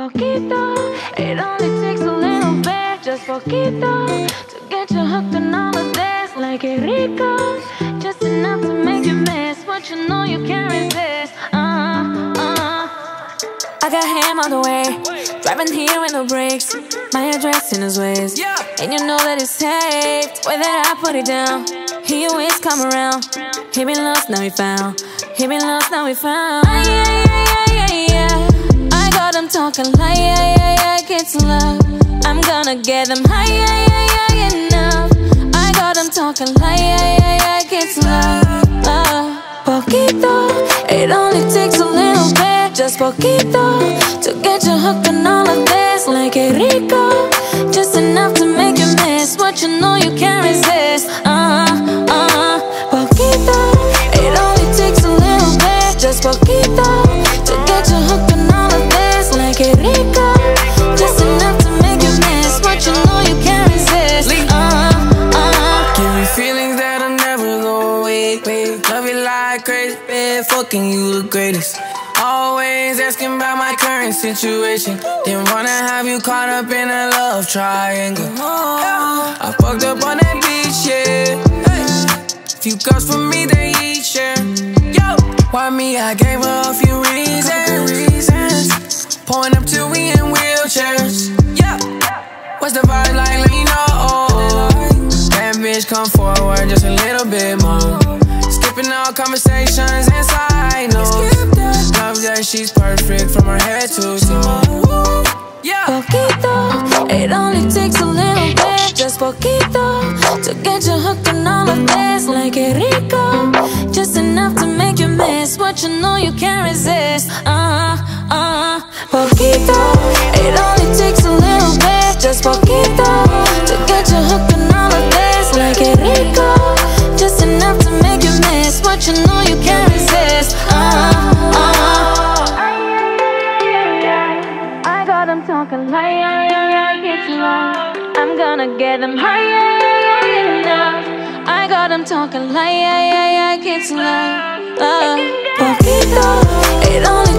Poquito, it only takes a little bit, just poquito, to get you hooked on all of this. Like it rico, just enough to make you miss what you know you can't resist. Uh, uh. I got him on the way, driving here with no brakes. My address in his ways, and you know that it's safe. Way that I put it down, he always come around. He been lost, now he found. He been lost, now we found. Ay, ay, talking like, yeah, yeah, yeah, kids love. I'm gonna get them high, yeah, yeah, yeah, enough. I got him talking like, yeah, yeah, yeah, kids love. Uh, poquito, it only takes a little bit, just poquito, to get you hooked on all of this. Like it rico, just enough to make you miss what you know man. Fucking you the greatest. Always asking about my current situation. Didn't wanna have you caught up in a love triangle. I fucked up on that beach, yeah. Few girls for me, they each share. Yo, why me? I gave her a few reasons. Pulling up till we in wheelchairs. Yeah, what's the vibe like? Let me know. That bitch come forward just a little bit more. All conversations and side notes. Love that she's perfect from her head to toe. Yeah. Poquito, it only takes a little bit, just poquito, to get you hooked on all of this. Like it rico, just enough to make you miss what you know you can't resist. Uh, uh, poquito, it only gonna get them high, yeah. I got them talking like, yeah, yeah, yeah, get low. Uh, poquito,